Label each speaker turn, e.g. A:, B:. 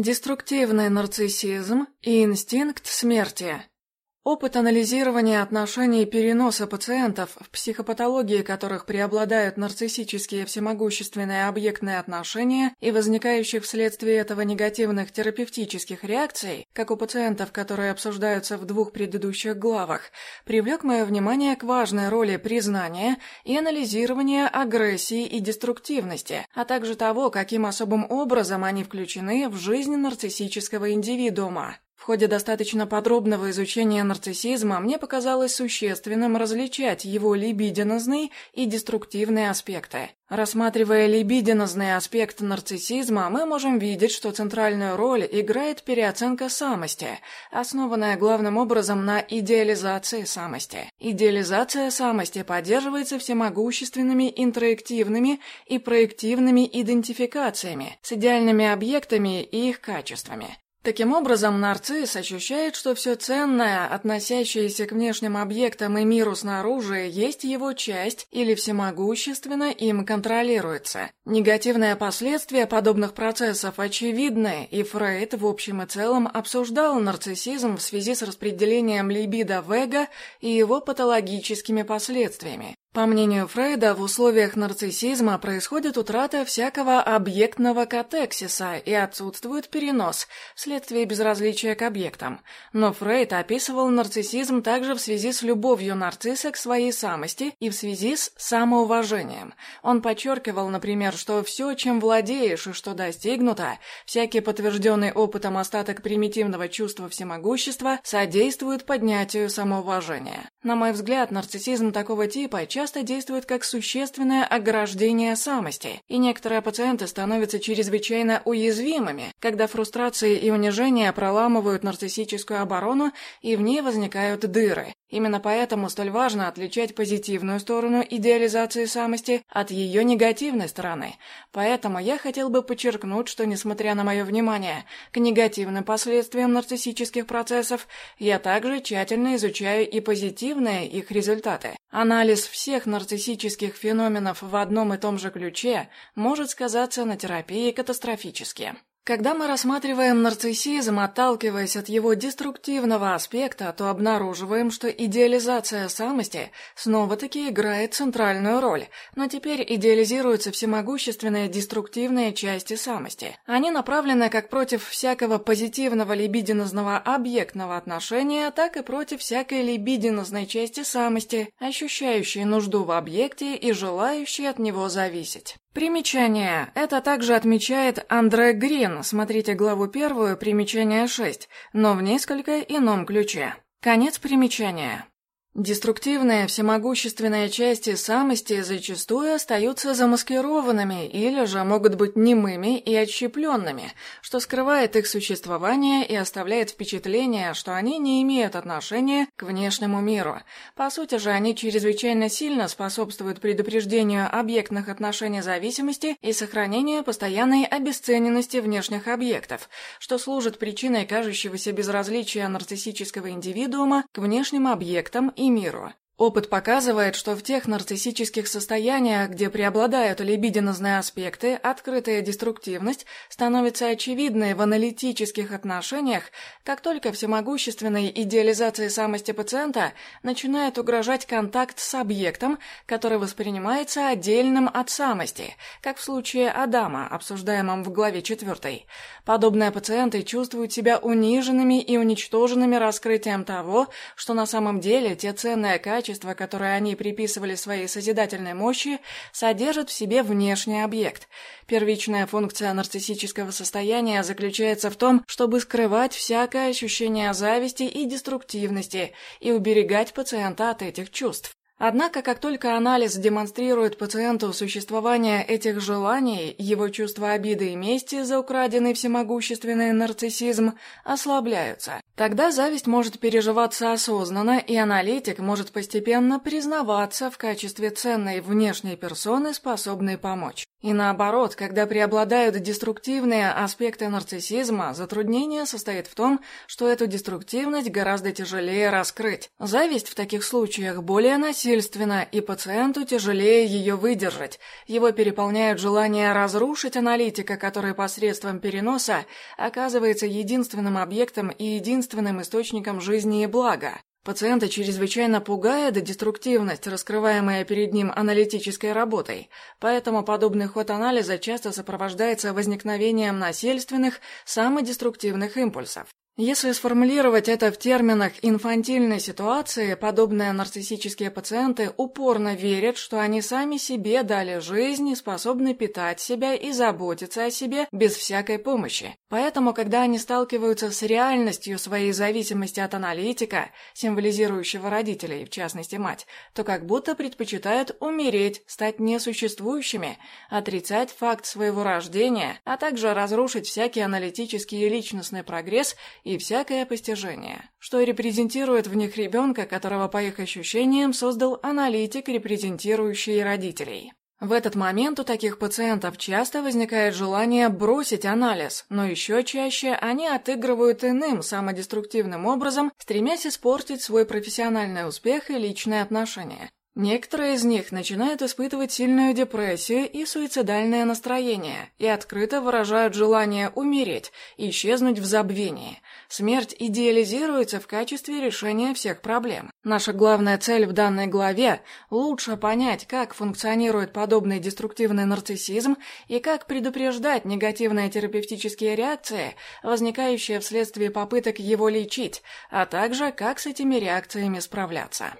A: Деструктивный нарциссизм и инстинкт смерти. Опыт анализирования отношений переноса пациентов, в психопатологии которых преобладают нарциссические всемогущественные объектные отношения и возникающих вследствие этого негативных терапевтических реакций, как у пациентов, которые обсуждаются в двух предыдущих главах, привлек мое внимание к важной роли признания и анализирования агрессии и деструктивности, а также того, каким особым образом они включены в жизнь нарциссического индивидуума. В ходе достаточно подробного изучения нарциссизма мне показалось существенным различать его либидинозный и деструктивные аспекты. Рассматривая либидинозный аспект нарциссизма, мы можем видеть, что центральную роль играет переоценка самости, основанная главным образом на идеализации самости. Идеализация самости поддерживается всемогущественными интроективными и проективными идентификациями с идеальными объектами и их качествами. Таким образом, нарцисс ощущает, что все ценное, относящееся к внешним объектам и миру снаружи, есть его часть или всемогущественно им контролируется. Негативные последствия подобных процессов очевидны, и Фрейд в общем и целом обсуждал нарциссизм в связи с распределением либидо в эго и его патологическими последствиями. По мнению Фрейда, в условиях нарциссизма происходит утрата всякого объектного катексиса и отсутствует перенос вследствие безразличия к объектам. Но Фрейд описывал нарциссизм также в связи с любовью нарцисса к своей самости и в связи с самоуважением. Он подчеркивал, например, что все, чем владеешь и что достигнуто, всякий подтвержденный опытом остаток примитивного чувства всемогущества содействует поднятию самоуважения. На мой взгляд, нарциссизм такого типа – часто действует как существенное ограждение самости, и некоторые пациенты становятся чрезвычайно уязвимыми, когда фрустрации и унижения проламывают нарциссическую оборону и в ней возникают дыры. Именно поэтому столь важно отличать позитивную сторону идеализации самости от ее негативной стороны. Поэтому я хотел бы подчеркнуть, что несмотря на мое внимание к негативным последствиям нарциссических процессов, я также тщательно изучаю и позитивные их результаты. Анализ всех нарциссических феноменов в одном и том же ключе может сказаться на терапии катастрофически. Когда мы рассматриваем нарциссизм, отталкиваясь от его деструктивного аспекта, то обнаруживаем, что идеализация самости снова-таки играет центральную роль, но теперь идеализируются всемогущественные деструктивные части самости. Они направлены как против всякого позитивного либидинозного объектного отношения, так и против всякой либидинозной части самости, ощущающей нужду в объекте и желающей от него зависеть. Примечание. Это также отмечает Андре Грин, смотрите главу первую, примечание 6, но в несколько ином ключе. Конец примечания. Деструктивные, всемогущественные части самости зачастую остаются замаскированными или же могут быть немыми и отщепленными, что скрывает их существование и оставляет впечатление, что они не имеют отношения к внешнему миру. По сути же, они чрезвычайно сильно способствуют предупреждению объектных отношений зависимости и сохранению постоянной обесцененности внешних объектов, что служит причиной кажущегося безразличия нарциссического индивидуума к внешним объектам и миру. Опыт показывает, что в тех нарциссических состояниях, где преобладают либидинозные аспекты, открытая деструктивность становится очевидной в аналитических отношениях, как только всемогущественной идеализации самости пациента начинает угрожать контакт с объектом, который воспринимается отдельным от самости, как в случае Адама, обсуждаемом в главе 4. Подобные пациенты чувствуют себя униженными и уничтоженными раскрытием того, что на самом деле те ценные качества, качества, которые они приписывали своей созидательной мощи, содержат в себе внешний объект. Первичная функция нарциссического состояния заключается в том, чтобы скрывать всякое ощущение зависти и деструктивности и уберегать пациента от этих чувств. Однако, как только анализ демонстрирует пациенту существование этих желаний, его чувство обиды и мести за украденный всемогущественный нарциссизм ослабляются. Тогда зависть может переживаться осознанно, и аналитик может постепенно признаваться в качестве ценной внешней персоны, способной помочь. И наоборот, когда преобладают деструктивные аспекты нарциссизма, затруднение состоит в том, что эту деструктивность гораздо тяжелее раскрыть. Зависть в таких случаях более насильственна, и пациенту тяжелее ее выдержать. Его переполняют желания разрушить аналитика, который посредством переноса оказывается единственным объектом и единственным источником жизни и блага. Пациента чрезвычайно пугает деструктивность, раскрываемая перед ним аналитической работой, поэтому подобный ход анализа часто сопровождается возникновением насильственных, самодеструктивных импульсов. Если сформулировать это в терминах инфантильной ситуации, подобные нарциссические пациенты упорно верят, что они сами себе дали жизнь и способны питать себя и заботиться о себе без всякой помощи. Поэтому, когда они сталкиваются с реальностью своей зависимости от аналитика, символизирующего родителей, в частности мать, то как будто предпочитают умереть, стать несуществующими, отрицать факт своего рождения, а также разрушить всякий аналитический и личностный прогресс и всякое постижение, что репрезентирует в них ребенка, которого, по их ощущениям, создал аналитик, репрезентирующий родителей. В этот момент у таких пациентов часто возникает желание бросить анализ, но еще чаще они отыгрывают иным самодеструктивным образом, стремясь испортить свой профессиональный успех и личные отношения. Некоторые из них начинают испытывать сильную депрессию и суицидальное настроение и открыто выражают желание умереть, исчезнуть в забвении. Смерть идеализируется в качестве решения всех проблем. Наша главная цель в данной главе – лучше понять, как функционирует подобный деструктивный нарциссизм и как предупреждать негативные терапевтические реакции, возникающие вследствие попыток его лечить, а также как с этими реакциями справляться.